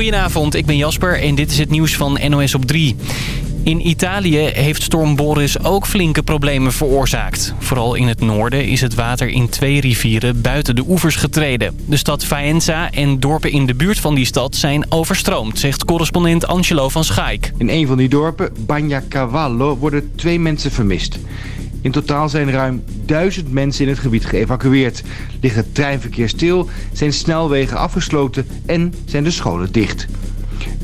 Goedenavond, ik ben Jasper en dit is het nieuws van NOS op 3. In Italië heeft storm Boris ook flinke problemen veroorzaakt. Vooral in het noorden is het water in twee rivieren buiten de oevers getreden. De stad Faenza en dorpen in de buurt van die stad zijn overstroomd, zegt correspondent Angelo van Schaik. In een van die dorpen, Bagnacavallo, worden twee mensen vermist. In totaal zijn ruim duizend mensen in het gebied geëvacueerd. Ligt het treinverkeer stil, zijn snelwegen afgesloten en zijn de scholen dicht.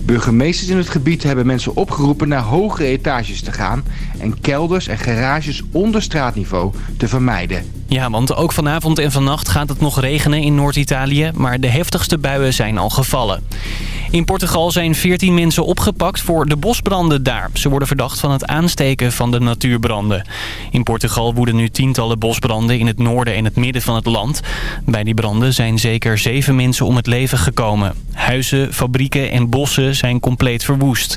Burgemeesters in het gebied hebben mensen opgeroepen naar hogere etages te gaan... en kelders en garages onder straatniveau te vermijden. Ja, want ook vanavond en vannacht gaat het nog regenen in Noord-Italië... maar de heftigste buien zijn al gevallen. In Portugal zijn 14 mensen opgepakt voor de bosbranden daar. Ze worden verdacht van het aansteken van de natuurbranden. In Portugal woeden nu tientallen bosbranden in het noorden en het midden van het land. Bij die branden zijn zeker zeven mensen om het leven gekomen. Huizen, fabrieken en bossen zijn compleet verwoest.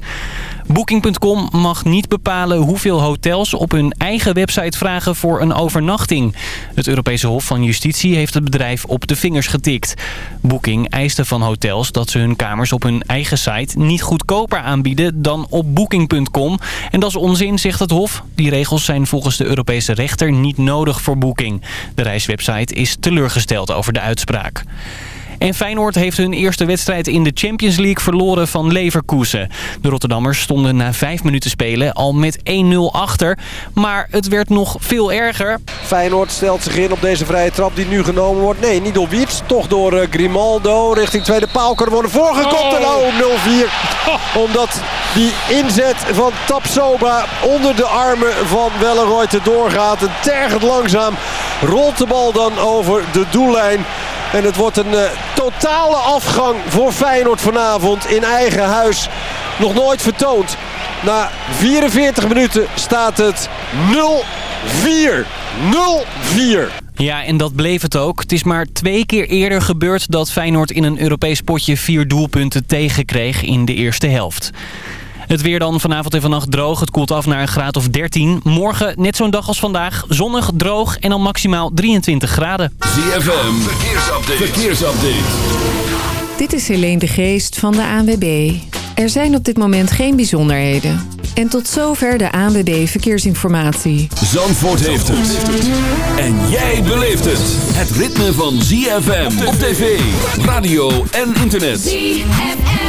Booking.com mag niet bepalen hoeveel hotels op hun eigen website vragen voor een overnachting. Het Europese Hof van Justitie heeft het bedrijf op de vingers getikt. Booking eiste van hotels dat ze hun kamers op hun eigen site niet goedkoper aanbieden dan op Booking.com. En dat is onzin, zegt het Hof. Die regels zijn volgens de Europese rechter niet nodig voor Booking. De reiswebsite is teleurgesteld over de uitspraak. En Feyenoord heeft hun eerste wedstrijd in de Champions League verloren van Leverkusen. De Rotterdammers stonden na vijf minuten spelen al met 1-0 achter. Maar het werd nog veel erger. Feyenoord stelt zich in op deze vrije trap die nu genomen wordt. Nee, niet door Wiets, toch door uh, Grimaldo. Richting tweede paal kan worden voorgekopt. En oh, 0-4. Omdat die inzet van Tapsoba onder de armen van Welleroyte doorgaat. En tergend langzaam rolt de bal dan over de doellijn. En het wordt een uh, totale afgang voor Feyenoord vanavond in eigen huis. Nog nooit vertoond. Na 44 minuten staat het 0-4. 0-4. Ja, en dat bleef het ook. Het is maar twee keer eerder gebeurd dat Feyenoord in een Europees potje vier doelpunten tegenkreeg in de eerste helft. Het weer dan vanavond en vannacht droog. Het koelt af naar een graad of 13. Morgen net zo'n dag als vandaag. Zonnig, droog en dan maximaal 23 graden. ZFM, verkeersupdate. verkeersupdate. Dit is Helene de Geest van de ANWB. Er zijn op dit moment geen bijzonderheden. En tot zover de ANWB Verkeersinformatie. Zandvoort heeft het. En jij beleeft het. Het ritme van ZFM op tv, radio en internet. ZFM.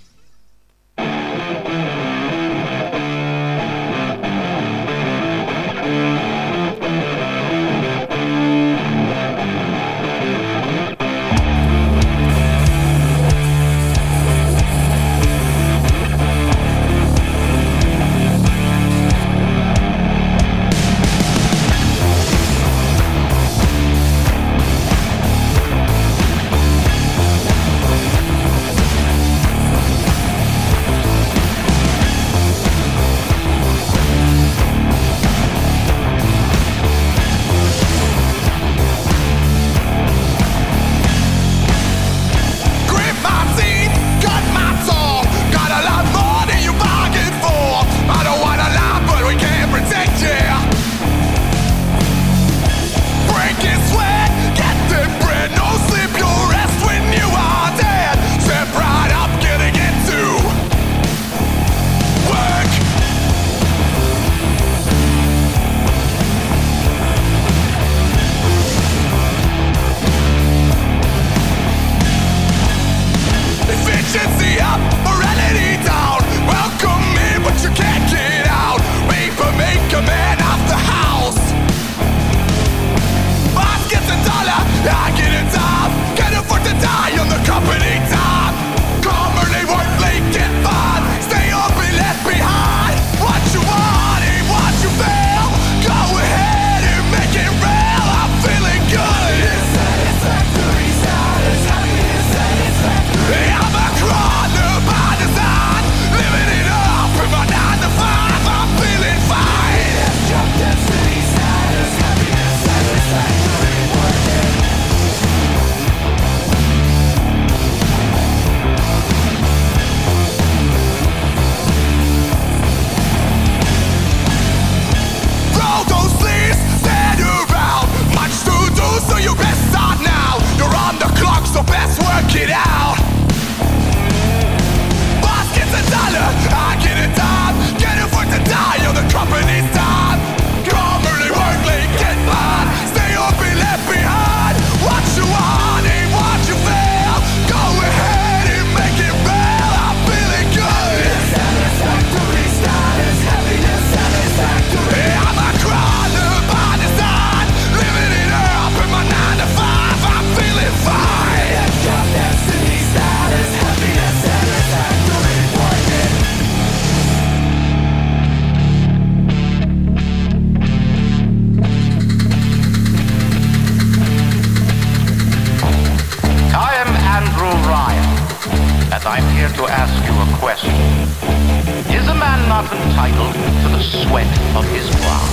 Sweat of his brow?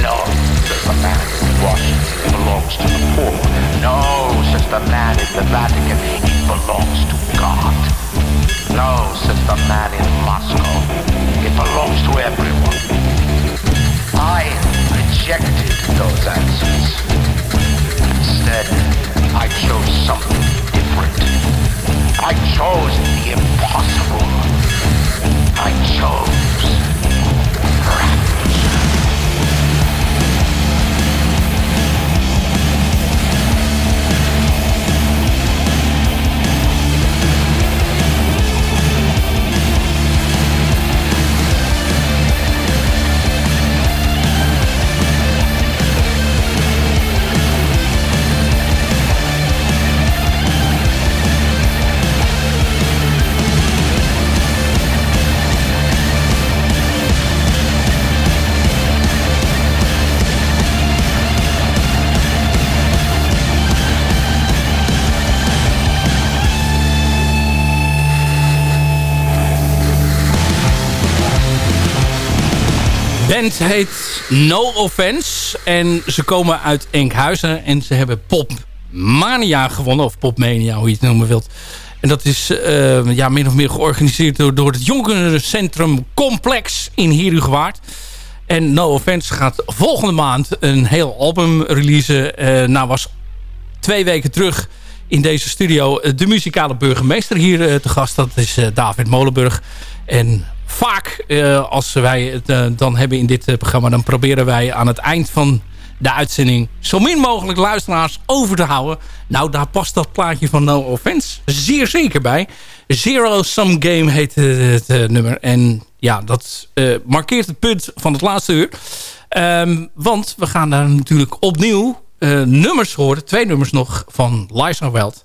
No, says the man in Washington, belongs to the poor. No, says the man in the Vatican, it belongs to God. No, says the man in Moscow, it belongs to everyone. I rejected those answers. Instead, I chose something different. I chose the impossible. I chose band heet No Offense. En ze komen uit Enkhuizen. En ze hebben Pop Mania gewonnen. Of Popmania, hoe je het noemen wilt. En dat is uh, ja, min of meer georganiseerd door, door het Jongerencentrum Complex in Herugewaard. En No Offense gaat volgende maand een heel album releasen. Uh, nou was twee weken terug in deze studio de muzikale burgemeester hier te gast. Dat is David Molenburg. En vaak uh, als wij het uh, dan hebben in dit uh, programma... dan proberen wij aan het eind van de uitzending... zo min mogelijk luisteraars over te houden. Nou, daar past dat plaatje van No Offense zeer zeker bij. Zero Sum Game heet het nummer. En ja, dat markeert het punt van het laatste uur. Um, want we gaan daar natuurlijk opnieuw nummers horen. Twee nummers nog van Liza Weld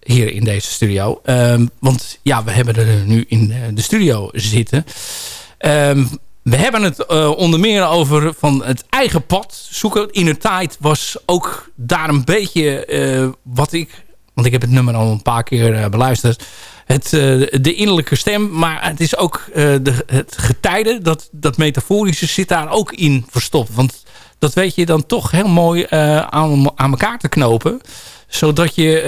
hier in deze studio. Um, want ja, we hebben er nu in de studio zitten. Um, we hebben het uh, onder meer over van het eigen pad zoeken. In de tijd was ook daar een beetje uh, wat ik... Want ik heb het nummer al een paar keer beluisterd. Het, de innerlijke stem. Maar het is ook de, het getijden. Dat, dat metaforische zit daar ook in verstopt. Want dat weet je dan toch heel mooi aan, aan elkaar te knopen zodat je,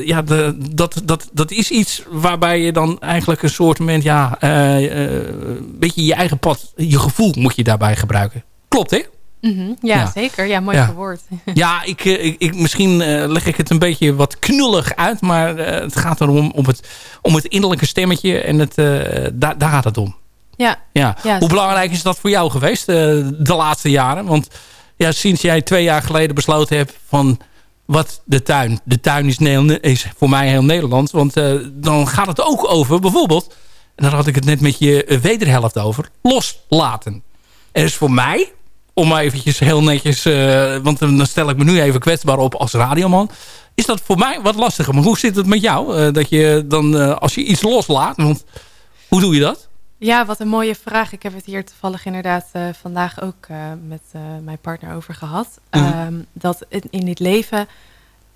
uh, ja, de, dat, dat, dat is iets waarbij je dan eigenlijk een soort moment, ja, uh, uh, beetje je eigen pad, je gevoel moet je daarbij gebruiken. Klopt, hè? Mm -hmm. ja, ja, zeker. Ja, mooi ja. woord. ja, ik, ik, ik, misschien leg ik het een beetje wat knullig uit, maar het gaat erom om het, om het innerlijke stemmetje en het, daar, daar gaat het om. Ja. ja. ja Hoe belangrijk is dat voor jou geweest de laatste jaren? Want ja, sinds jij twee jaar geleden besloten hebt van wat de tuin. De tuin is, is voor mij heel Nederlands. Want uh, dan gaat het ook over bijvoorbeeld... en daar had ik het net met je wederhelft over... loslaten. Er is voor mij, om maar eventjes heel netjes... Uh, want dan stel ik me nu even kwetsbaar op als radioman... is dat voor mij wat lastiger. Maar hoe zit het met jou? Dat je dan, als je iets loslaat... Want hoe doe je dat? Ja, wat een mooie vraag. Ik heb het hier toevallig inderdaad uh, vandaag ook uh, met uh, mijn partner over gehad. -hmm. um, dat in, in, dit leven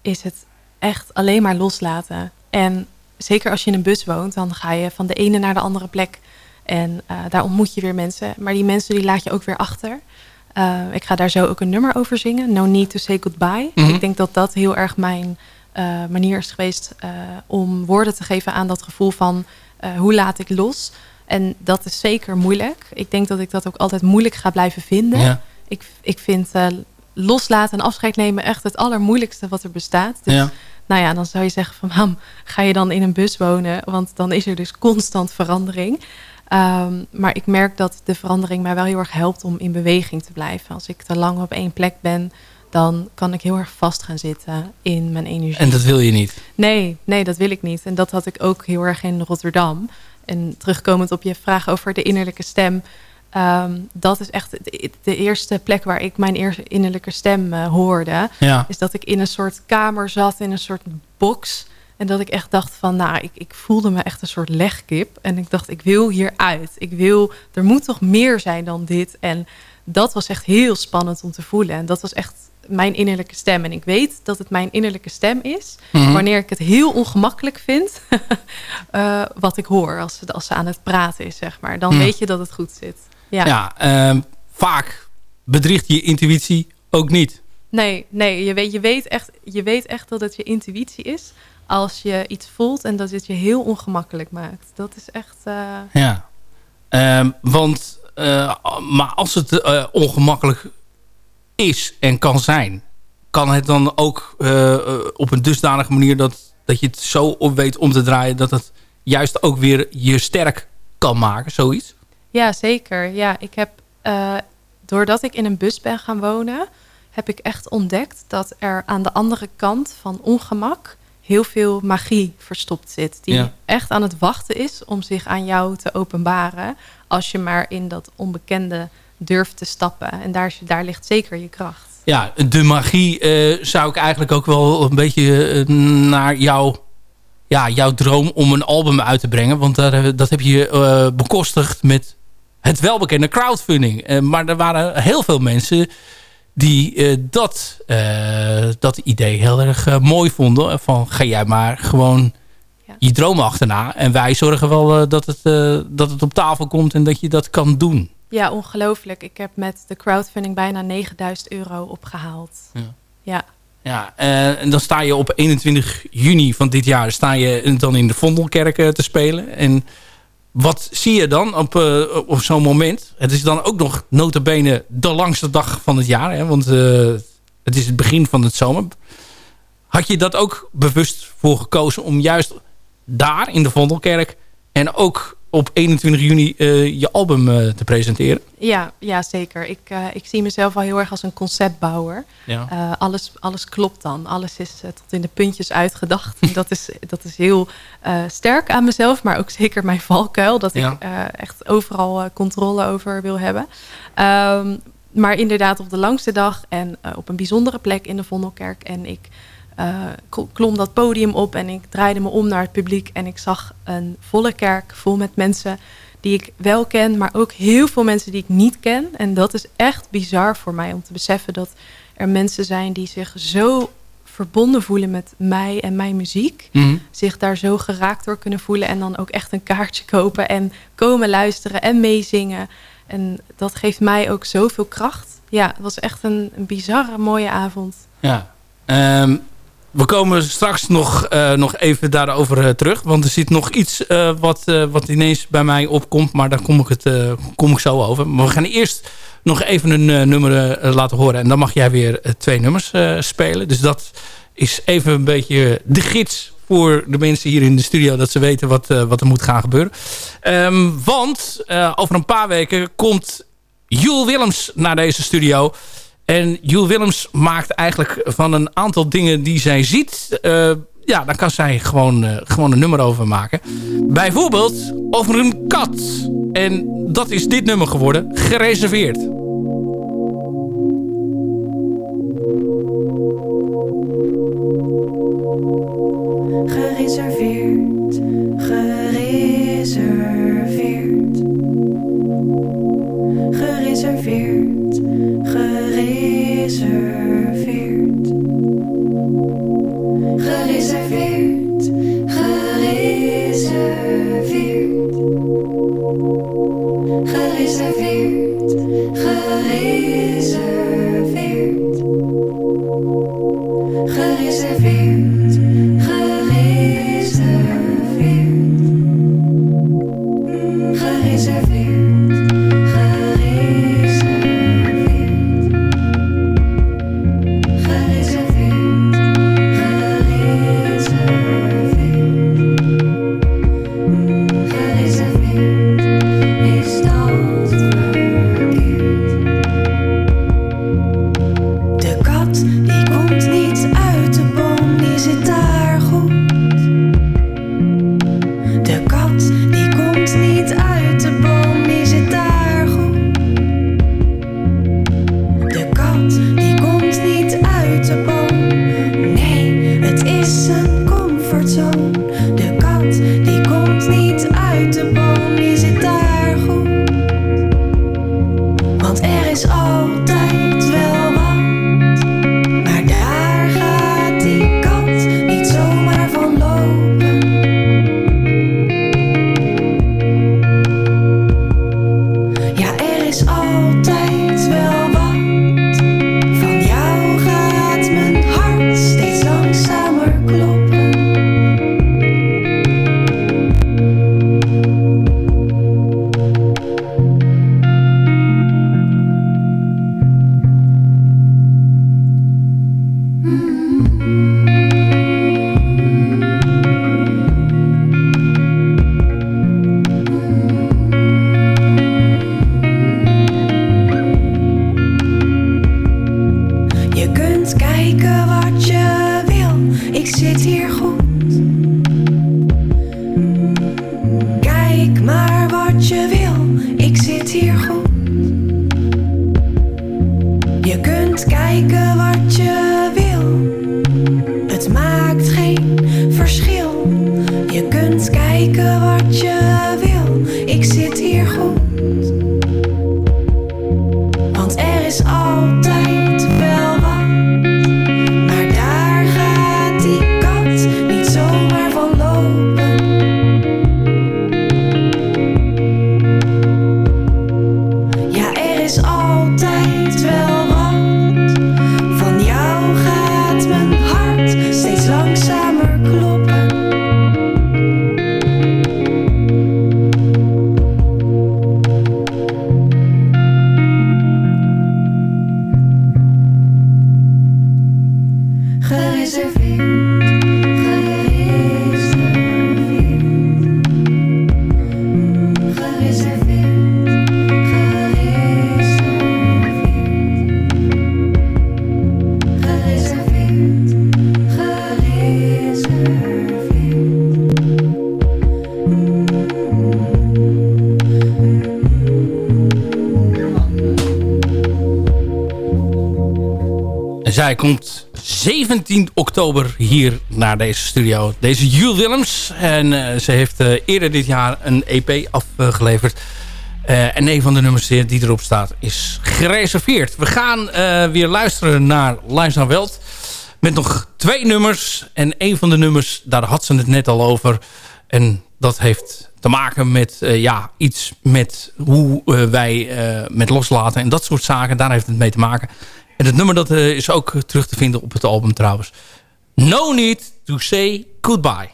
is het echt alleen maar loslaten. En zeker als je in een bus woont, dan ga je van de ene naar de andere plek. En daar ontmoet je weer mensen. Maar die mensen die laat je ook weer achter. ik ga daar zo ook een nummer over zingen. No Need to Say Goodbye. -hmm. Ik denk dat dat heel erg mijn manier is geweest om woorden te geven aan dat gevoel van hoe laat ik los. En dat is zeker moeilijk. Ik denk dat ik dat ook altijd moeilijk ga blijven vinden. Ja. Ik, ik vind uh, loslaten en afscheid nemen echt het allermoeilijkste wat er bestaat. Dus, ja. nou ja, dan zou je zeggen van... Mam, ga je dan in een bus wonen? Want dan is er dus constant verandering. Um, maar ik merk dat de verandering mij wel heel erg helpt om in beweging te blijven. Als ik te lang op één plek ben, dan kan ik heel erg vast gaan zitten in mijn energie. En dat wil je niet? Nee, nee, dat wil ik niet. En dat had ik ook heel erg in Rotterdam. En terugkomend op je vraag over de innerlijke stem. Um, dat is echt de, de, eerste plek waar ik mijn eerste innerlijke stem uh, hoorde. Ja. Is dat ik in een soort kamer zat, in een soort box. En dat ik echt dacht van, nou, ik, ik voelde me echt een soort legkip. En ik dacht, ik wil hieruit. Ik wil, er moet toch meer zijn dan dit. En dat was echt heel spannend om te voelen. En dat was echt mijn innerlijke stem. En ik weet dat het mijn innerlijke stem is. Mhm. Wanneer ik het heel ongemakkelijk vind. eh, wat ik hoor als, ze- als ze aan het praten is, zeg maar. Dan Mhm. weet je dat het goed zit. Ja. Ja, ehm, vaak bedriegt je intuïtie ook niet. Nee, nee je, weet, je, weet echt, je weet echt dat het je intuïtie is. Als je iets voelt en dat het je heel ongemakkelijk maakt. Dat is echt... eh, Ja. Ehm, want, eh, maar als het ongemakkelijk is en kan zijn... kan het dan ook eh, eh, op een dusdanige manier... Dat, dat je het zo op weet om te draaien... dat het juist ook weer je sterk kan maken, zoiets? Ja, zeker. Ja, ik heb, eh, doordat ik in een bus ben gaan wonen, heb ik echt ontdekt dat er aan de andere kant van ongemak heel veel magie verstopt zit. Die Ja. echt aan het wachten is om zich aan jou te openbaren. Als je maar in dat onbekende durft te stappen. En daar, daar ligt zeker je kracht. Ja, de magie eh, zou ik eigenlijk ook wel een beetje eh, naar jouw, ja, jouw droom om een album uit te brengen. Want daar, eh, dat heb je bekostigd met het welbekende crowdfunding. Maar er waren heel veel mensen die dat, dat idee heel erg mooi vonden. Van ga jij maar gewoon Ja. je droom achterna. En wij zorgen wel dat, het, dat het op tafel komt en dat je dat kan doen. Ja, ongelooflijk. Ik heb met de crowdfunding bijna 9000 euro opgehaald. Ja. Ja. Ja, eh, en dan sta je op 21 juni van dit jaar sta je dan in de Vondelkerk eh, te spelen. En wat zie je dan op, eh, op zo'n moment? Het is dan ook nog notabene de langste dag van het jaar. Hè? Want het is het begin van het zomer. Had je dat ook bewust voor gekozen om juist daar in de Vondelkerk... en ook op 21 juni eh, je album eh, te presenteren? Ja, ja zeker. Ik, eh, ik zie mezelf al heel erg als een conceptbouwer. Ja. Alles, alles klopt dan. Alles is tot in de puntjes uitgedacht. Dat, is, dat is heel sterk aan mezelf, maar ook zeker mijn valkuil. Dat Ja. ik echt overal controle over wil hebben. Ehm, maar inderdaad op de langste dag en op een bijzondere plek in de Vondelkerk. En ik klom dat podium op en ik draaide me om naar het publiek. En ik zag een volle kerk vol met mensen die ik wel ken, maar ook heel veel mensen die ik niet ken. En dat is echt bizar voor mij om te beseffen dat er mensen zijn die zich zo verbonden voelen met mij en mijn muziek. Mhm. Zich daar zo geraakt door kunnen voelen en dan ook echt een kaartje kopen en komen luisteren en meezingen. En dat geeft mij ook zoveel kracht. Ja, het was echt een, een bizarre mooie avond. Ja. Ehm, we komen straks nog, eh, nog even daarover eh, terug. Want er zit nog iets eh, wat, wat ineens bij mij opkomt. Maar daar kom ik, het, kom ik zo over. Maar we gaan eerst nog even een nummer laten horen. En dan mag jij weer twee nummers spelen. Dus dat is even een beetje de gids voor de mensen hier in de studio. Dat ze weten wat, wat er moet gaan gebeuren. Ehm, want over een paar weken komt Jules Willems naar deze studio. En Jules Willems maakt eigenlijk van een aantal dingen die zij ziet... eh, ja, daar kan zij gewoon, eh, gewoon een nummer over maken. Bijvoorbeeld over een kat. En dat is dit nummer geworden. Gereserveerd, oktober hier naar deze studio. Deze Jules Willems. En eh, ze heeft eh, eerder dit jaar een EP afgeleverd. Eh, en een van de nummers die erop staat is gereserveerd. We gaan weer luisteren naar Liza Welt. Met nog twee nummers. En een van de nummers, daar had ze het net al over. En dat heeft te maken met ja, iets met hoe wij eh, met loslaten en dat soort zaken. Daar heeft het mee te maken. En het nummer dat is ook terug te vinden op het album trouwens. No need to say goodbye.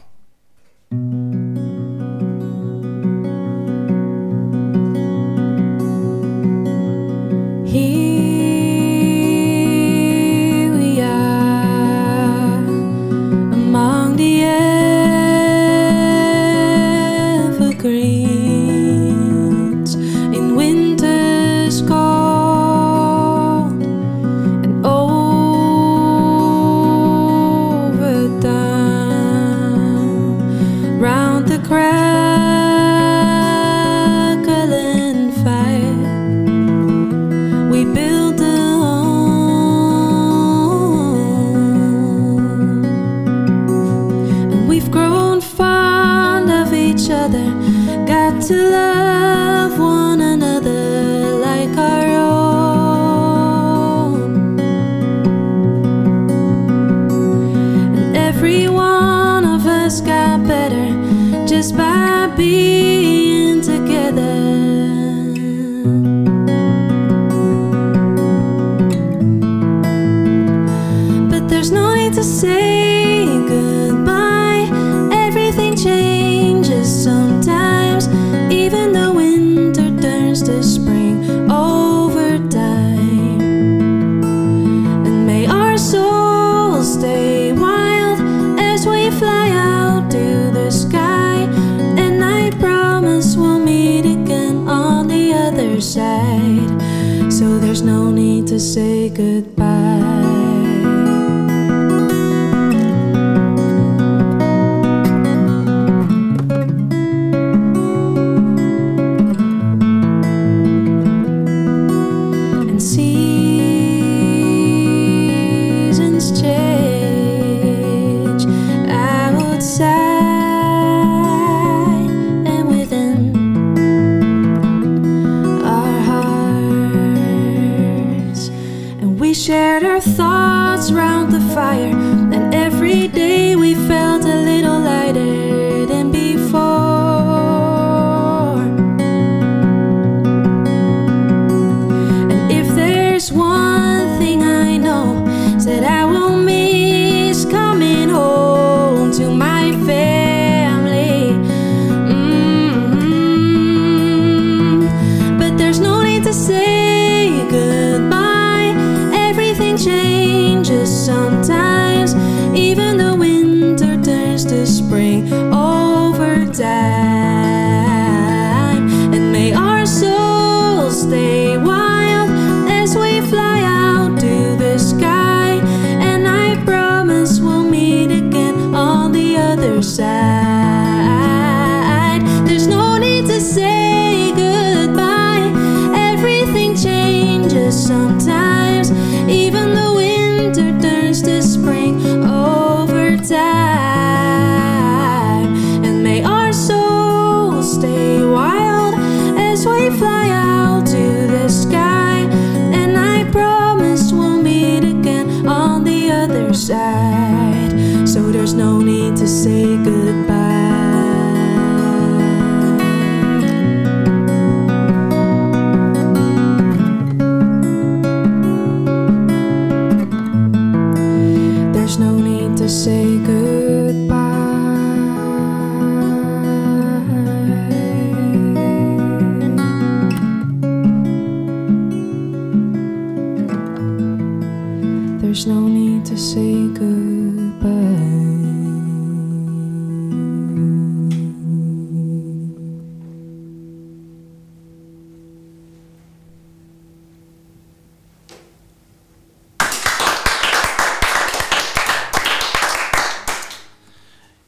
We shared our thoughts round the fire.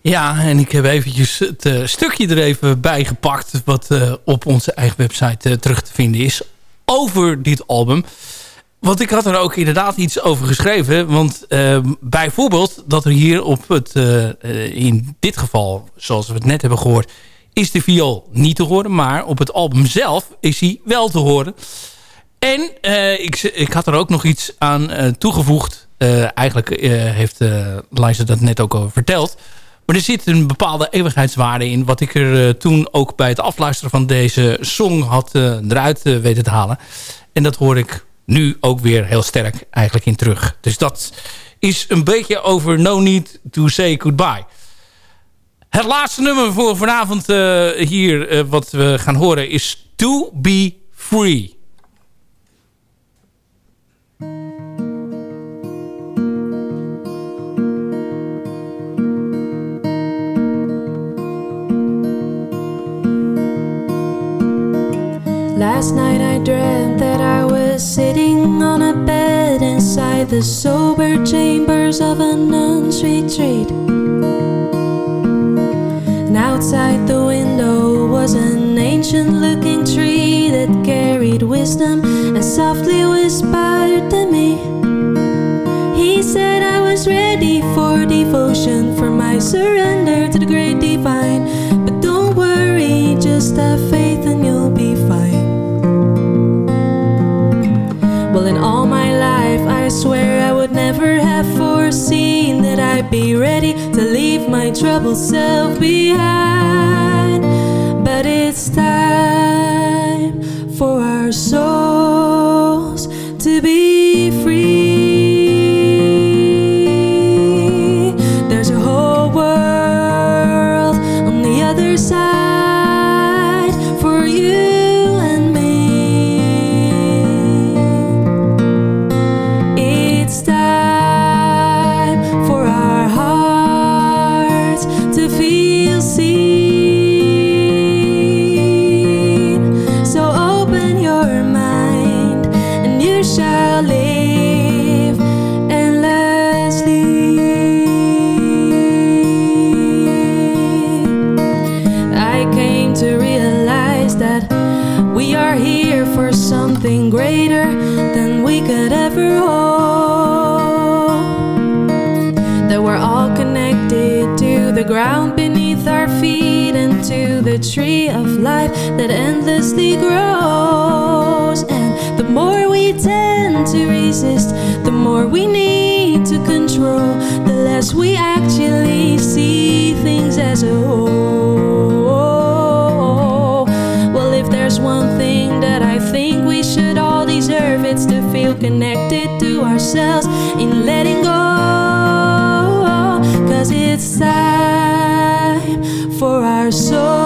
Ja, en ik heb eventjes het eh, stukje er even bij gepakt... wat eh, op onze eigen website eh, terug te vinden is over dit album. Want ik had er ook inderdaad iets over geschreven. Want bijvoorbeeld dat er hier op het... in dit geval, zoals we het net hebben gehoord... is de viool niet te horen. Maar op het album zelf is hij wel te horen. En ik, ik had er ook nog iets aan toegevoegd. eigenlijk heeft Liza dat net ook al verteld... Maar er zit een bepaalde eeuwigheidswaarde in... wat ik er uh, toen ook bij het afluisteren van deze song had uh, eruit uh, weten te halen. En dat hoor ik nu ook weer heel sterk eigenlijk in terug. Dus dat is een beetje over No Need to Say Goodbye. Het laatste nummer voor vanavond hier wat we gaan horen is To Be Free. Last night I dreamt that I was sitting on a bed inside the sober chambers of a nun's retreat. And outside the window was an ancient looking tree that carried wisdom and softly whispered to me. He said I was ready for devotion, for my surrender to the great divine. But don't worry, just have faith swear I would never have foreseen that I'd be ready to leave my troubled self behind. But it's time for our souls ourselves in letting go. Cause it's time for our souls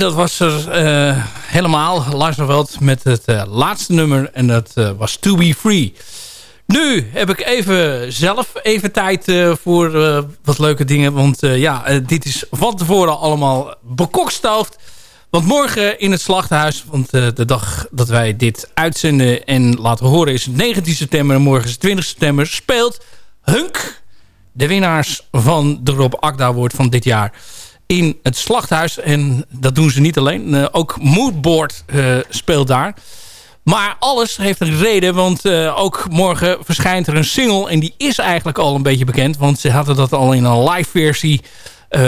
dat was er eh, helemaal. Luisterveld met het eh, laatste nummer. En dat eh, was To Be Free. Nu heb ik even zelf even tijd voor wat leuke dingen. Want ja, dit is van tevoren allemaal bekokstoofd. Want morgen in het slachthuis, want de dag dat wij dit uitzenden en laten horen is het 19 september en morgen is het 20 september, speelt Hunk, de winnaars van de Rob Akda Award van dit jaar, in het slachthuis. En dat doen ze niet alleen, eh, ook Moodboard eh, speelt daar. Maar alles heeft een reden, want eh, ook morgen verschijnt er een single. En die is eigenlijk al een beetje bekend, want ze hadden dat al in een live versie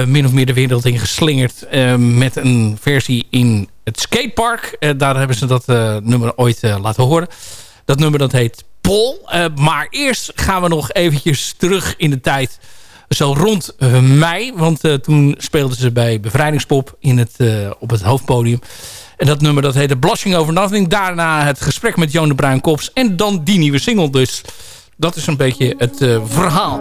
min of meer de wereld in geslingerd. met een versie in het skatepark. Daar hebben ze dat nummer ooit laten horen. Dat nummer dat heet Pol. Maar eerst gaan we nog eventjes terug in de tijd. Zo rond eh, mei. Want eh, toen speelden ze bij Bevrijdingspop in het, eh, op het hoofdpodium. En dat nummer dat heette Blushing Over Nothing. Daarna het gesprek met Joan de Bruin-Kops. En dan die nieuwe single dus. Dat is een beetje het verhaal.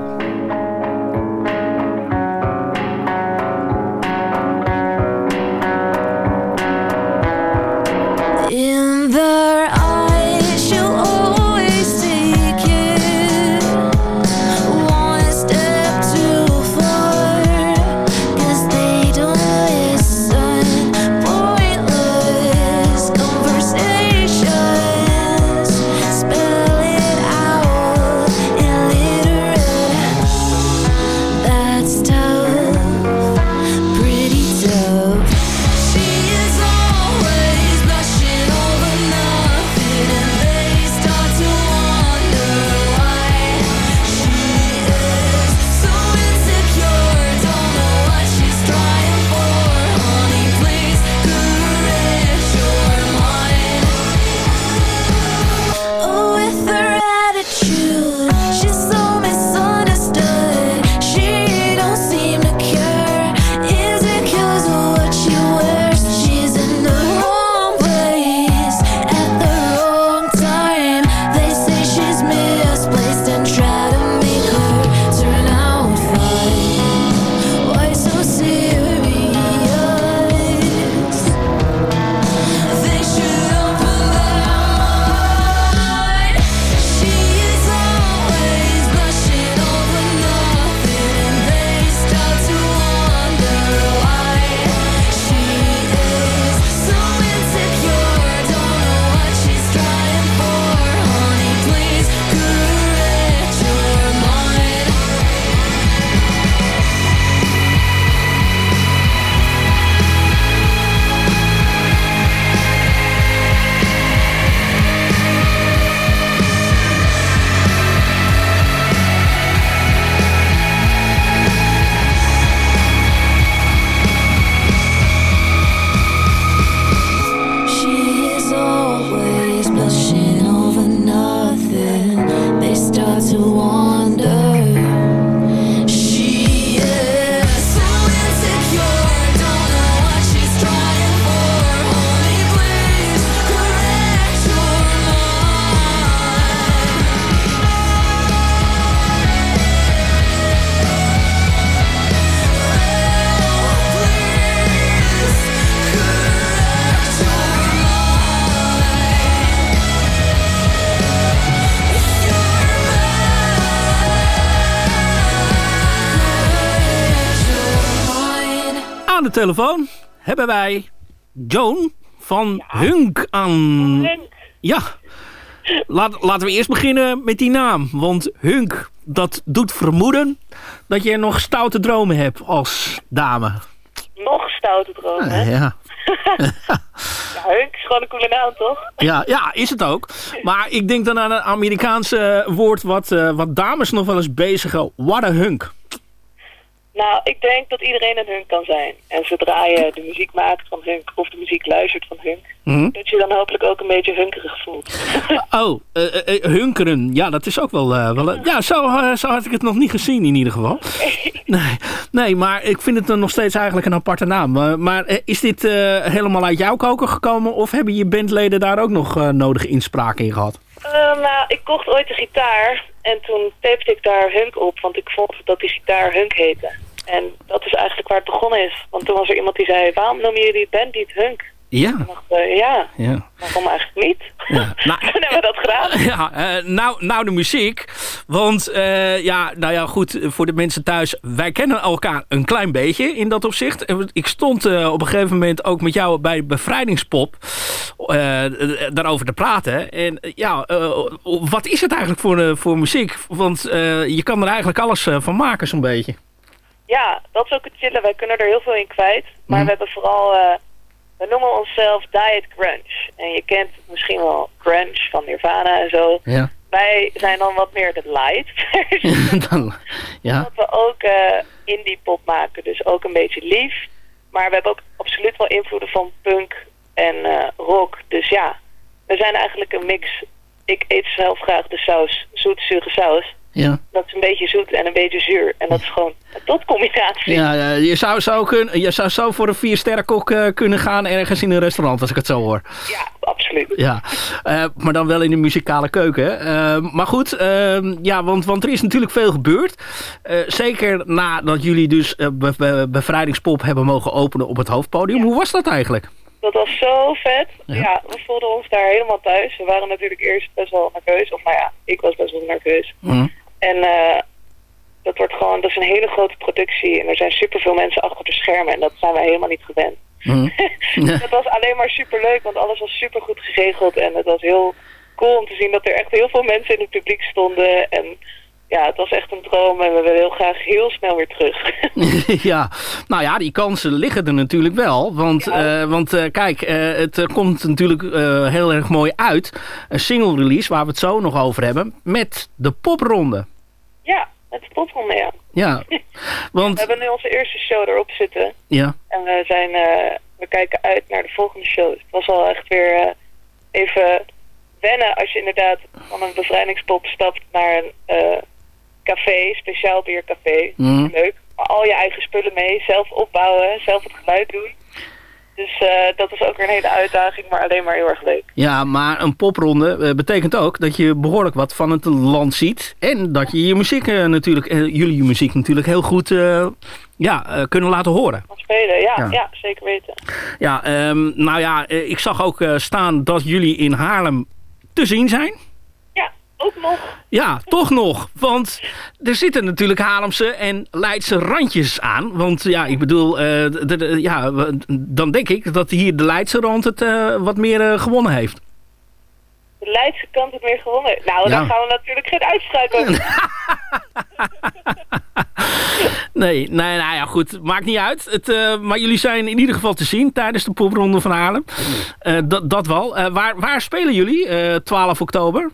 Telefoon hebben wij Joan van Hunk aan. Ja, Laat, laten we eerst beginnen met die naam. Want Hunk, dat doet vermoeden dat je nog stoute dromen hebt als dame. Nog stoute dromen, hè? Ja, Ja, Hunk is gewoon een coole naam, toch? ja, ja, is het ook. Maar ik denk dan aan een Amerikaanse woord wat, eh, wat dames nog wel eens bezigen. What a hunk. Nou, ik denk dat iedereen een hunk kan zijn. En zodra je de muziek maakt van hunk of de muziek luistert van hunk, Mhm. dat je dan hopelijk ook een beetje hunkerig voelt. Oh, eh, eh, eh, hunkeren. Ja, dat is ook wel... eh, wel ja, zo, zo had ik het nog niet gezien in ieder geval. Nee, nee maar ik vind het dan nog steeds eigenlijk een aparte naam. Maar is dit helemaal uit jouw koker gekomen... of hebben je bandleden daar ook nog nodige inspraak in gehad? Eh, nou, ik kocht ooit een gitaar en toen tapte ik daar hunk op, want ik vond dat die gitaar hunk heette. En dat is eigenlijk waar het begonnen is. Want toen was er iemand die zei, waarom noemen jullie niet hunk? Ja. Dacht, eh, ja, Ja. waarom eigenlijk niet? ja. Nou, hebben we dat gedaan. Ja, eh, nou, nou de muziek. Want eh, ja, nou ja, goed, voor de mensen thuis. Wij kennen elkaar een klein beetje in dat opzicht. Ik stond op een gegeven moment ook met jou bij Bevrijdingspop daarover te praten. En ja, wat is het eigenlijk voor, voor muziek? Want je kan er eigenlijk alles van maken zo'n beetje. Ja, dat is ook het chillen. Wij kunnen er heel veel in kwijt. Maar Mhm. we hebben vooral... we noemen onszelf Diet Grunge. En je kent misschien wel grunge van Nirvana en zo. Ja. Wij zijn dan wat meer de light versie. Dan, ja. Dat we ook eh, indie pop maken. Dus ook een beetje lief. Maar we hebben ook absoluut wel invloeden van punk en eh, rock. Dus ja, we zijn eigenlijk een mix. Ik eet zelf graag de saus, zoet-zure saus. Ja. Dat is een beetje zoet en een beetje zuur. En dat is gewoon een topcombinatie. Ja, je, zou zo kun, je zou zo voor een vier sterrenkok eh, kunnen gaan ergens in een restaurant, als ik het zo hoor. Ja, absoluut. Ja, eh, maar dan wel in de muzikale keuken. Eh, maar goed, eh, ja, want, want er is natuurlijk veel gebeurd. Zeker nadat jullie dus be- be- Bevrijdingspop hebben mogen openen op het hoofdpodium. Hoe was dat eigenlijk? Dat was zo vet. Ja. Ja. we voelden ons daar helemaal thuis. We waren natuurlijk eerst best wel nerveus. Of nou ja, ik was best wel nerveus. Hm. En eh, dat wordt gewoon, dat is een hele grote productie. En er zijn superveel mensen achter de schermen. En dat zijn wij helemaal niet gewend. Hm. Het was alleen maar superleuk, want alles was super goed geregeld. En het was heel cool om te zien dat er echt heel veel mensen in het publiek stonden. En ja, het was echt een droom. En we willen heel graag heel snel weer terug. ja, nou ja, die kansen liggen er natuurlijk wel. Want, eh, want eh, kijk, eh, het komt natuurlijk heel erg mooi uit. Een single release, waar we het zo nog over hebben. Met de popronde. ja, met de popronde, ja. Ja, We want... hebben nu onze eerste show erop zitten. Ja, En we, zijn, we kijken uit naar de volgende show. Het was al echt weer even wennen als je inderdaad van een bevrijdingspop stapt naar een café, speciaal biercafé. Mhm. Leuk. Maar al je eigen spullen mee, zelf opbouwen, zelf het geluid doen. Dus eh, dat is ook weer een hele uitdaging, maar alleen maar heel erg leuk. Ja, maar een popronde eh, betekent ook dat je behoorlijk wat van het land ziet. En dat je je muziek eh, natuurlijk, jullie je muziek natuurlijk heel goed ja, kunnen laten horen. Van spelen, ja, Ja. ja. zeker weten. Ja, ehm, nou ja, ik zag ook staan dat jullie in Haarlem te zien zijn. Ja, ook nog. Ja, toch nog. Want er zitten natuurlijk Haarlemse en Leidse randjes aan. Want ja, ik bedoel, eh, ja, dan denk ik dat hier de Leidse rand het eh, wat meer eh, gewonnen heeft. De Leidse kant het meer gewonnen. Nou, Ja. daar gaan we natuurlijk geen uitspraak over. Nee, nee, nou ja, goed. Maakt niet uit. Het, eh, maar jullie zijn in ieder geval te zien tijdens de popronde van Haarlem. Eh, dat, dat wel. Eh, waar, waar spelen jullie? Eh 12 oktober?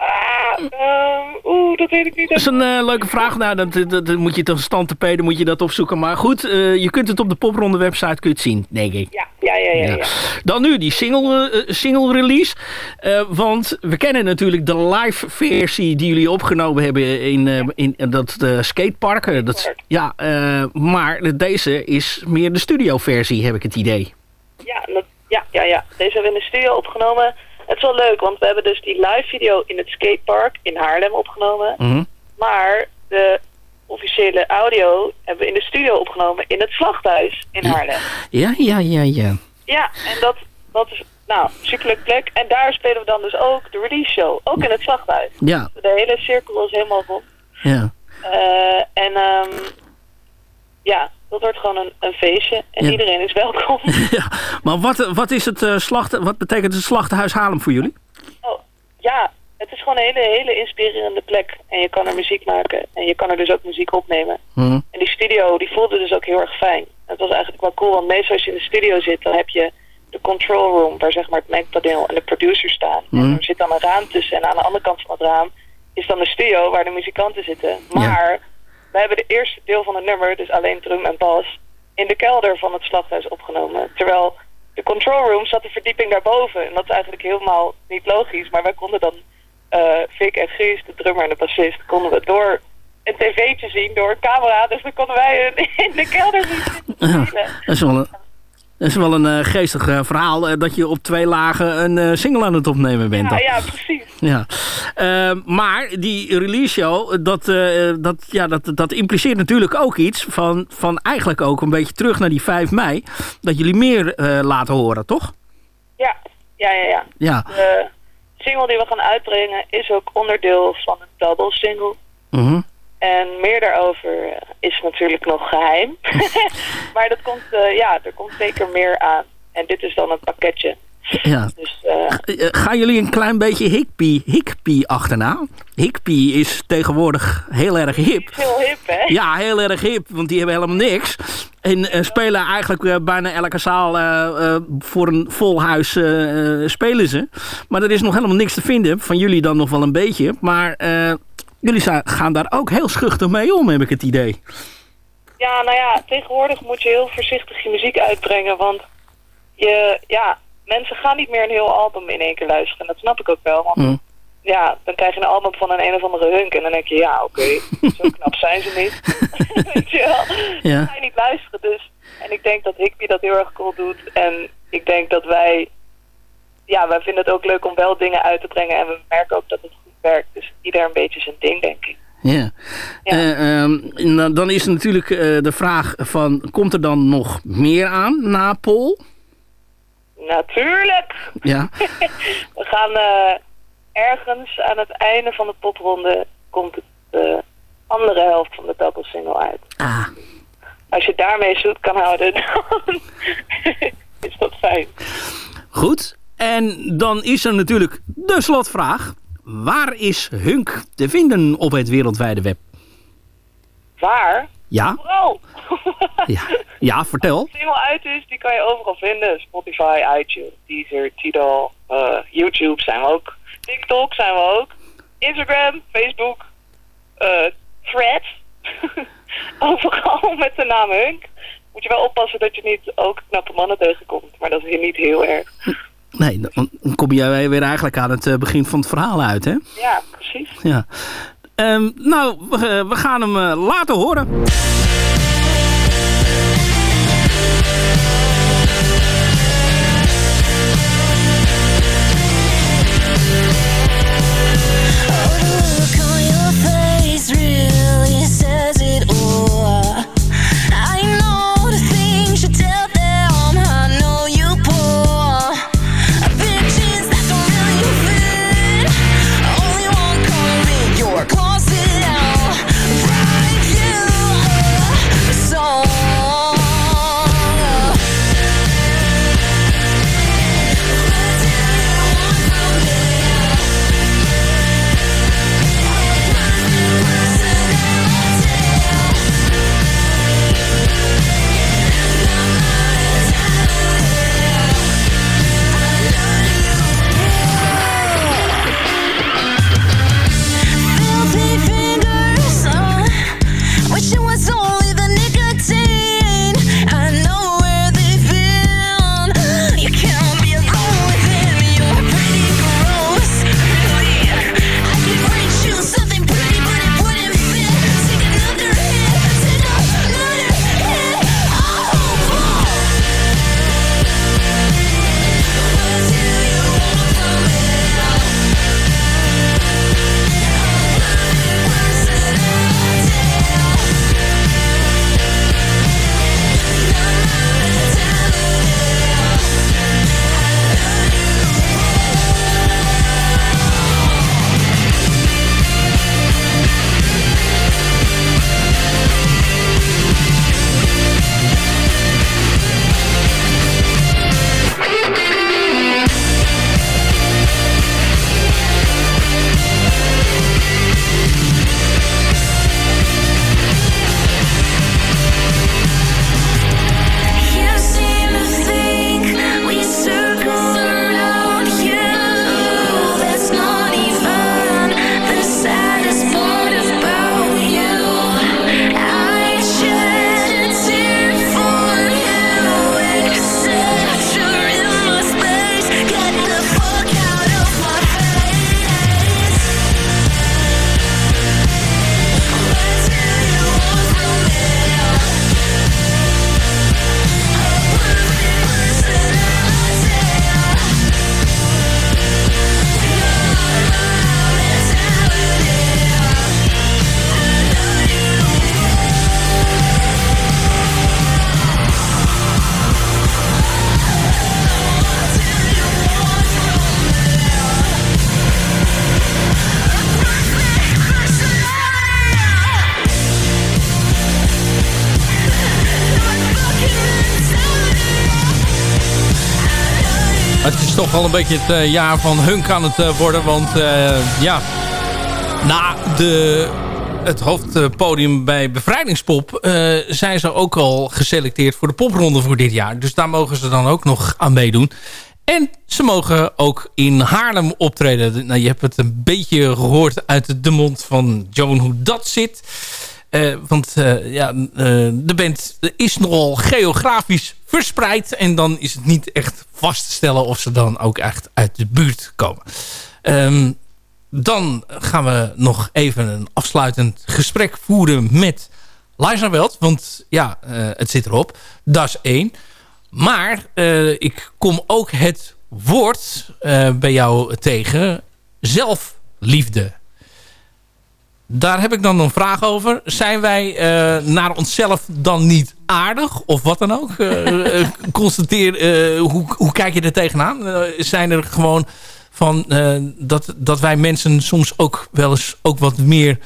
Ah, Oeh, dat weet ik niet. Dat is een eh, leuke vraag. Nou, dat, dat, dat moet je toch stand te peden, moet je dat opzoeken. Maar goed, eh, je kunt het op de popronde website kun je het zien, denk ik. Ja, ja, ja, ja. Ja. ja. Dan nu die single, eh, single release. Want we kennen natuurlijk de live versie die jullie opgenomen hebben in, in, dat skatepark. Dat, ja, maar deze is meer de studio versie, heb ik het idee. Ja, dat- ja, ja, ja. Deze hebben we in de studio opgenomen. Het is wel leuk, want we hebben dus die live video in het skatepark in Haarlem opgenomen. Mhm. Maar de officiële audio hebben we in de studio opgenomen in het slachthuis in Haarlem. Ja, ja, ja, ja. Ja, en dat, dat is nou superleuk plek. En daar spelen we dan dus ook de release show. Ook in het slachthuis. Ja, De hele cirkel is helemaal rond. ja. Eh, en ehm, ja, dat wordt gewoon een, een feestje. En Ja. iedereen is welkom. ja. Maar wat, wat, is het, slacht, wat betekent het slachthuis Haarlem voor jullie? Oh, ja, het is gewoon een hele, hele inspirerende plek. En je kan er muziek maken. En je kan er dus ook muziek opnemen. Mhm. En die studio, die voelde dus ook heel erg fijn. Het was eigenlijk wel cool, want meestal als je in de studio zit, dan heb je de control room, waar zeg maar het mengpaneel en de producer staan. Mhm. En er zit dan een raam tussen en aan de andere kant van het raam is dan de studio waar de muzikanten zitten. Maar we hebben de eerste deel van het nummer, dus alleen drum en bas, in de kelder van het slachthuis opgenomen. Terwijl de control room zat de verdieping daarboven. En dat is eigenlijk helemaal niet logisch. Maar wij konden dan, eh Vic en Guus, de drummer en de bassist, konden we door een tv'tje zien, door een camera. Dus dan konden wij in, in de kelder zien. Ja, dat is wel een, dat is wel een eh, geestig eh, verhaal eh, dat je op twee lagen een single aan het opnemen bent. Ja, ja, precies. Ja. Eh, maar die release show, dat, dat, ja, dat, dat impliceert natuurlijk ook iets van, van eigenlijk ook een beetje terug naar die 5 mei. Dat jullie meer laten horen, toch? Ja, ja, ja, ja. Ja. De single die we gaan uitbrengen is ook onderdeel van een double single. Mhm. En meer daarover eh, is natuurlijk nog geheim. maar dat komt, eh, ja, er komt zeker meer aan. En dit is dan een pakketje. Ja. Dus eh, Gaan jullie een klein beetje Higpie achterna? Higpie is tegenwoordig heel erg hip. heel hip, hè? Ja, heel erg hip, want die hebben helemaal niks. En spelen eigenlijk bijna elke zaal voor een vol huis spelen ze. Maar er is nog helemaal niks te vinden. Van jullie dan nog wel een beetje. Maar jullie gaan daar ook heel schuchter mee om, heb ik het idee. Ja, nou ja, tegenwoordig moet je heel voorzichtig je muziek uitbrengen. Want je, ja, mensen gaan niet meer een heel album in één keer luisteren. Dat snap ik ook wel. Want Hm. ja, dan krijg je een album van een een of andere hunk. En dan denk je, ja, oké, zo knap zijn ze niet. Weet je wel? Ja. Dan ga je niet luisteren dus. En ik denk dat Higby dat heel erg cool doet. En ik denk dat wij, ja, wij vinden het ook leuk om wel dingen uit te brengen. En we merken ook dat het werkt. Dus ieder een beetje zijn ding, denk ik. Ja. Eh, ehm, nou, dan is er natuurlijk eh, de vraag van... Komt er dan nog meer aan na Paul? Natuurlijk! Ja. We gaan eh, ergens aan het einde van de popronde komt de andere helft van de double single uit. Ah. Als je daarmee zoet kan houden, dan is dat fijn. Goed. En dan is er natuurlijk de slotvraag. Waar is Hunk te vinden op het wereldwijde web? Waar? Ja? Ja, ja vertel. Als het helemaal uit is, die kan je overal vinden. Spotify, iTunes, Deezer, Tidal, eh, YouTube zijn we ook. TikTok zijn we ook. Instagram, Facebook, eh Threads. overal met de naam Hunk. Moet je wel oppassen dat je niet ook knappe mannen tegenkomt. Maar dat is hier niet heel erg. Nee, dan dan kom jij weer eigenlijk aan het eh, begin van het verhaal uit, hè? Ja, precies. Ja. Ehm, nou, we, we gaan hem eh, laten horen. Wel een beetje het eh, jaar van Hunk aan het eh, worden. Want eh, ja, na de, het hoofdpodium bij Bevrijdingspop... zijn ze ook al geselecteerd voor de popronde voor dit jaar. Dus daar mogen ze dan ook nog aan meedoen. En ze mogen ook in Haarlem optreden. Nou, je hebt het een beetje gehoord uit de mond van Joan hoe dat zit. Eh, want eh, ja, eh, de band is nogal geografisch verspreid. En dan is het niet echt vast te stellen of ze dan ook echt uit de buurt komen. Ehm, dan gaan we nog even een afsluitend gesprek voeren met Liza Welt. Want ja, het zit erop. Dat is één. Maar ik kom ook het woord bij jou tegen. Zelfliefde. Daar heb ik dan een vraag over. Zijn wij eh, naar onszelf dan niet aardig? Of wat dan ook? Eh, eh, constateer, hoe, hoe kijk je er tegenaan? Zijn er gewoon van dat, dat wij mensen soms ook wel eens ook wat meer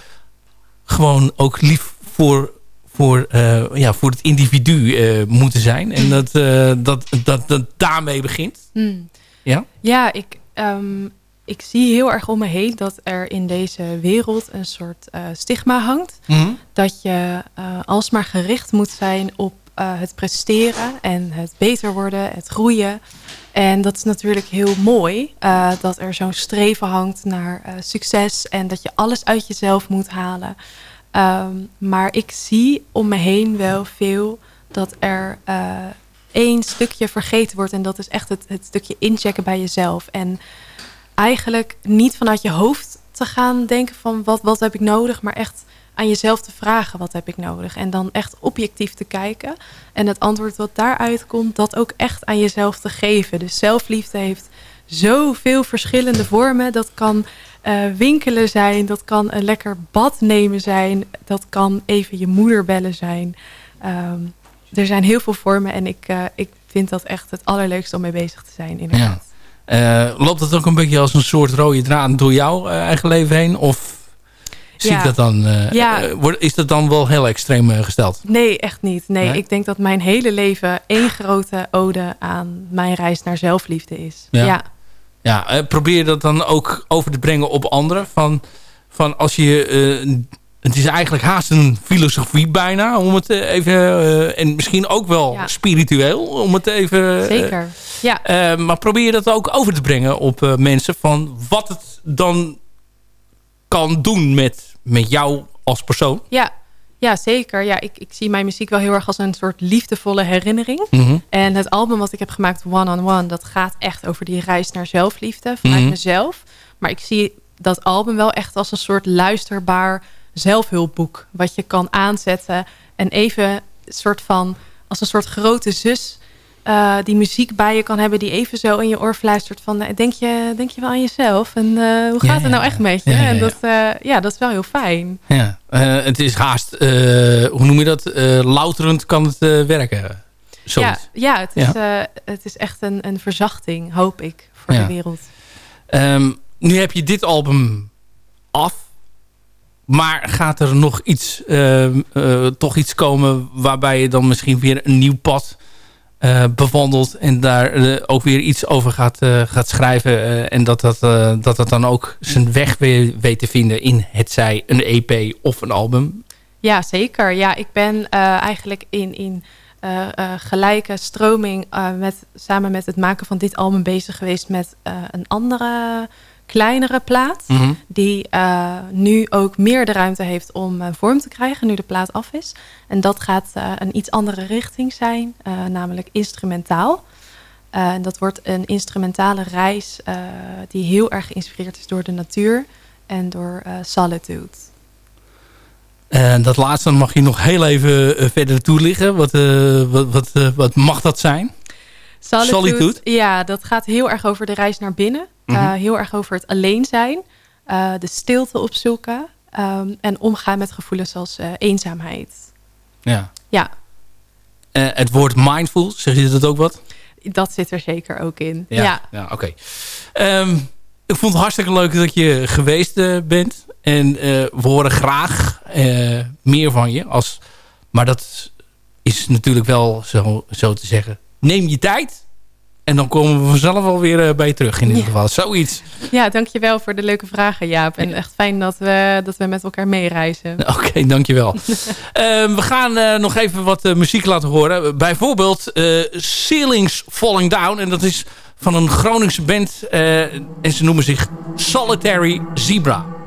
gewoon ook lief voor, voor, ja, voor het individu moeten zijn. En dat, eh, dat, dat, dat daarmee begint. Hmm. Ja? Ja, ik, ehm, ik zie heel erg om me heen dat er in deze wereld een soort eh, stigma hangt. Mhm. Dat je eh, alsmaar gericht moet zijn op eh, het presteren en het beter worden, het groeien. En dat is natuurlijk heel mooi, dat er zo'n streven hangt naar succes en dat je alles uit jezelf moet halen. Ehm, maar ik zie om me heen wel veel dat er één stukje vergeten wordt. En dat is echt het, het stukje inchecken bij jezelf. En eigenlijk niet vanuit je hoofd te gaan denken van wat, wat heb ik nodig, maar echt aan jezelf te vragen wat heb ik nodig. En dan echt objectief te kijken. En het antwoord wat daaruit komt, dat ook echt aan jezelf te geven. Dus zelfliefde heeft zoveel verschillende vormen. Dat kan eh, winkelen zijn, dat kan een lekker bad nemen zijn, dat kan even je moeder bellen zijn. Ehm, er zijn heel veel vormen en ik, eh, ik vind dat echt het allerleukste om mee bezig te zijn. Inderdaad. Ja. Eh, loopt dat ook een beetje als een soort rode draad door jouw eh, eigen leven heen? Of zie Ja. ik dat dan, eh, Ja. is dat dan wel heel extreem gesteld? Nee, echt niet. Nee, Nee? ik denk dat mijn hele leven één grote ode aan mijn reis naar zelfliefde is. Ja. Ja. Ja, probeer je dat dan ook over te brengen op anderen? Van, van als je... eh, het is eigenlijk haast een filosofie bijna, om het eh, even... eh, en misschien ook wel Ja. spiritueel, om het even... eh, Zeker. Ja. maar probeer je dat ook over te brengen op mensen... van wat het dan kan doen met, met jou als persoon. Ja. Ja, zeker. Ja, ik, ik zie mijn muziek wel heel erg als een soort liefdevolle herinnering. Mhm. En het album wat ik heb gemaakt, One on One, dat gaat echt over die reis naar zelfliefde vanuit Mhm. mezelf. Maar ik zie dat album wel echt als een soort luisterbaar zelfhulpboek. Wat je kan aanzetten en even soort van, als een soort grote zus, eh, die muziek bij je kan hebben, die even zo in je oor fluistert van, eh, denk je, denk je wel aan jezelf? En eh, hoe gaat het nou echt met je? Ja, ja, ja. En dat, eh, ja, dat is wel heel fijn. Ja, het is haast, hoe noem je dat? Louterend kan het werken. Ja, Zoiets. ja, het, is, Ja. het is echt een, een verzachting, hoop ik, voor Ja. de wereld. Ehm, nu heb je dit album af. Maar gaat er nog iets, ehm, eh, toch iets komen waarbij je dan misschien weer een nieuw pad eh, bewandelt en daar eh, ook weer iets over gaat, gaat schrijven en dat dat, dat dat dan ook zijn weg weer weet te vinden in het zij een EP of een album? Ja, zeker. Ja, ik ben eigenlijk in, in gelijke stroming met, samen met het maken van dit album bezig geweest met een andere kleinere plaat. Mhm. Die eh, nu ook meer de ruimte heeft om eh, vorm te krijgen, nu de plaat af is. En dat gaat eh, een iets andere richting zijn, namelijk instrumentaal. En dat wordt een instrumentale reis die heel erg geïnspireerd is door de natuur en door solitude. En dat laatste mag je nog heel even verder toelichten. Wat, wat, wat, wat mag dat zijn? Solitude, Solitude? Ja, dat gaat heel erg over de reis naar binnen. Mhm. Eh, heel erg over het alleen zijn. eh, de stilte opzoeken. ehm, en omgaan met gevoelens als eh, eenzaamheid. Ja. Ja, het woord mindful, zeg je dat ook wat? dat zit er zeker ook in. Ja, ja. oké. Ehm, ik vond het hartstikke leuk dat je geweest bent. En we horen graag meer van je. Als, maar dat is natuurlijk wel zo, zo te zeggen. Neem je tijd. En dan komen we vanzelf alweer bij je terug in ieder geval. Zoiets. Ja, dankjewel voor de leuke vragen Jaap. En echt fijn dat we, dat we met elkaar meereizen. Oké, dankjewel. uh, we gaan uh, nog even wat uh, muziek laten horen. Bijvoorbeeld Ceilings Falling Down. En dat is van een Groningse band. en ze noemen zich Solitary Zebra.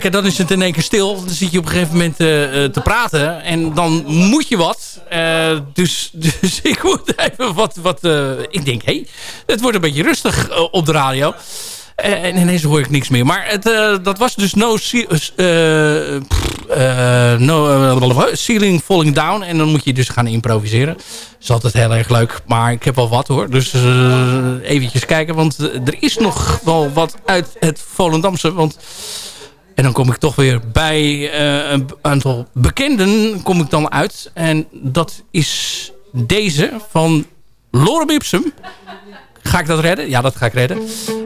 Kijk, dan is het in één keer stil. Dan zit je op een gegeven moment uh, te praten. En dan moet je wat. Uh, dus, dus ik moet even wat... wat ik denk, hé, hey, het wordt een beetje rustig op de radio. en ineens hoor ik niks meer. Maar het, dat was dus no, no ceiling falling down. En dan moet je dus gaan improviseren. Dat is altijd heel erg leuk. Maar ik heb wel wat hoor. Dus eventjes kijken. Want er is nog wel wat uit het Volendamse. Want... En dan kom ik toch weer bij uh, een aantal bekenden kom ik dan uit. En dat is deze van Lorem Ipsum. Ga ik dat redden? Ja, dat ga ik redden.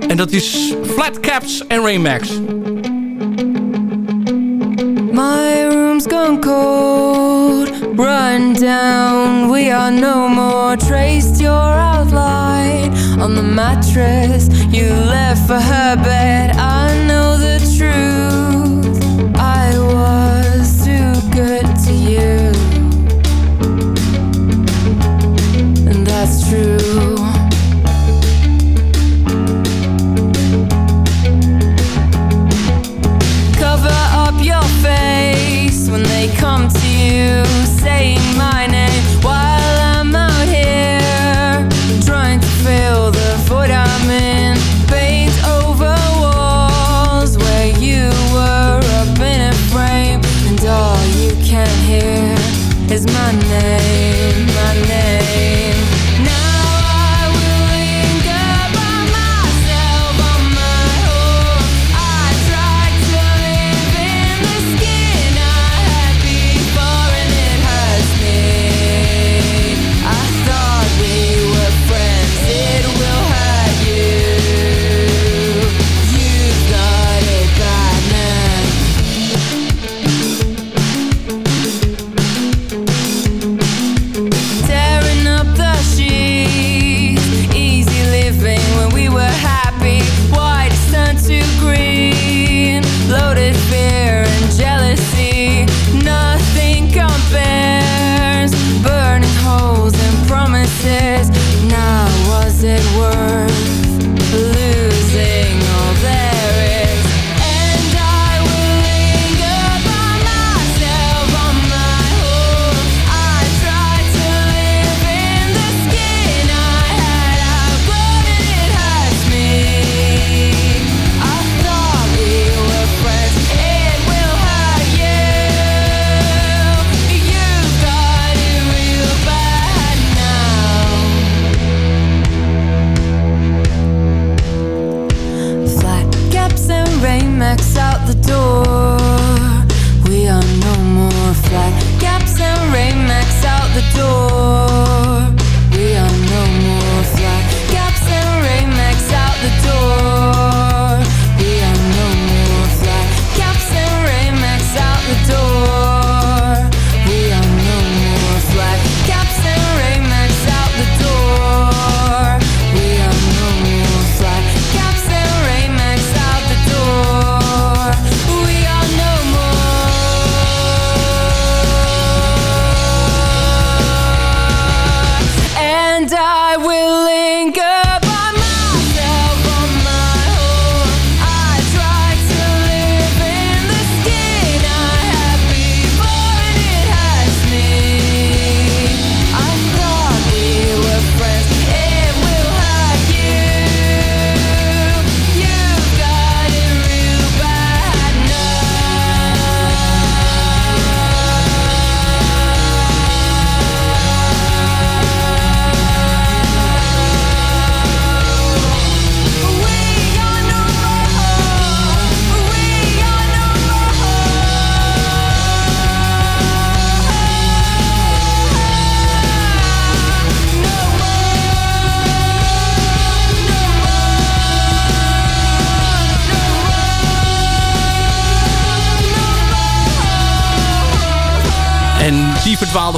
En dat is Flat Caps en Raymax. My room's gone cold, run down. We are no more. Traced your outline on the mattress you left for her bed. I know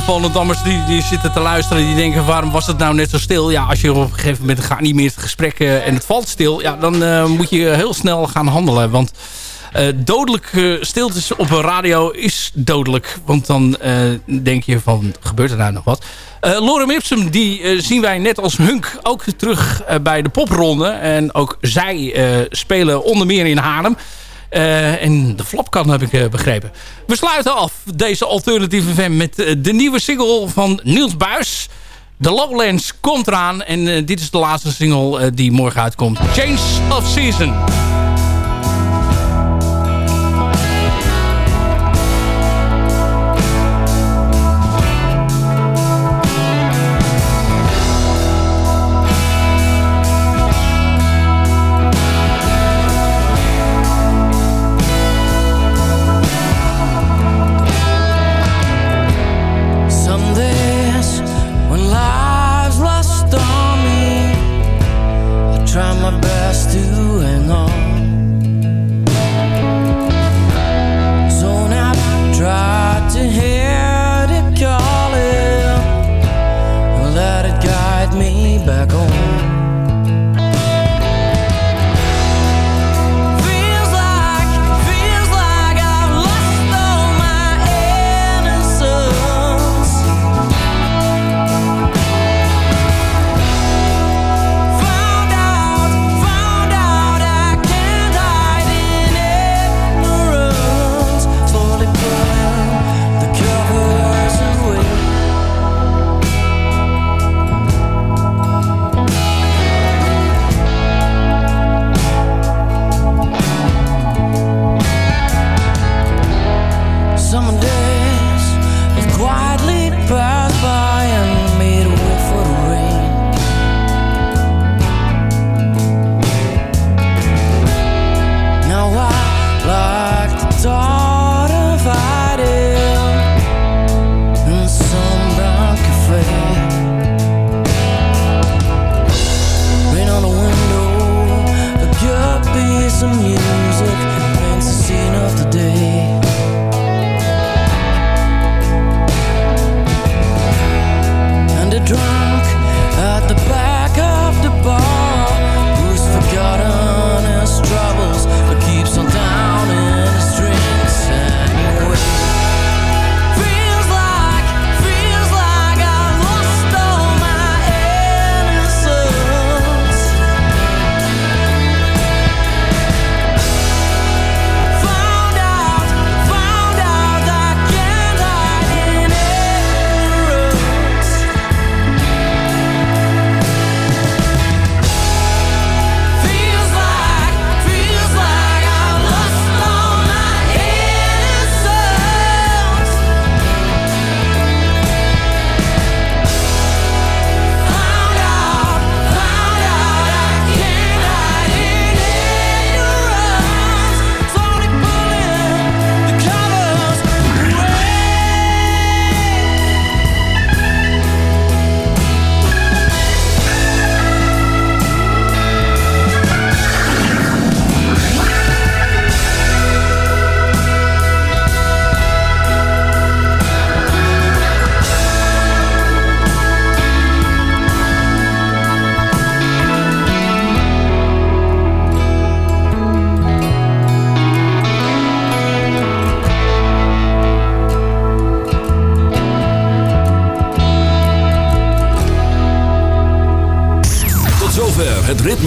Volendammers die, die zitten te luisteren. Die denken, waarom was het nou net zo stil? Ja, als je op een gegeven moment gaat niet meer het gesprek eh, en het valt stil. Ja, dan eh, moet je heel snel gaan handelen. Want dodelijk eh, stiltes op een radio is dodelijk. Want dan denk je van, gebeurt er nou nog wat? Eh Lorem Ipsum, die zien wij net als Hunk ook terug bij de popronde. En ook zij spelen onder meer in Haarlem. Eh, en de flapkan heb ik eh, begrepen. We sluiten af deze alternatieve FM met eh, de nieuwe single van Niels Buis. The Lowlands komt eraan en dit is de laatste single die morgen uitkomt. Change of Season.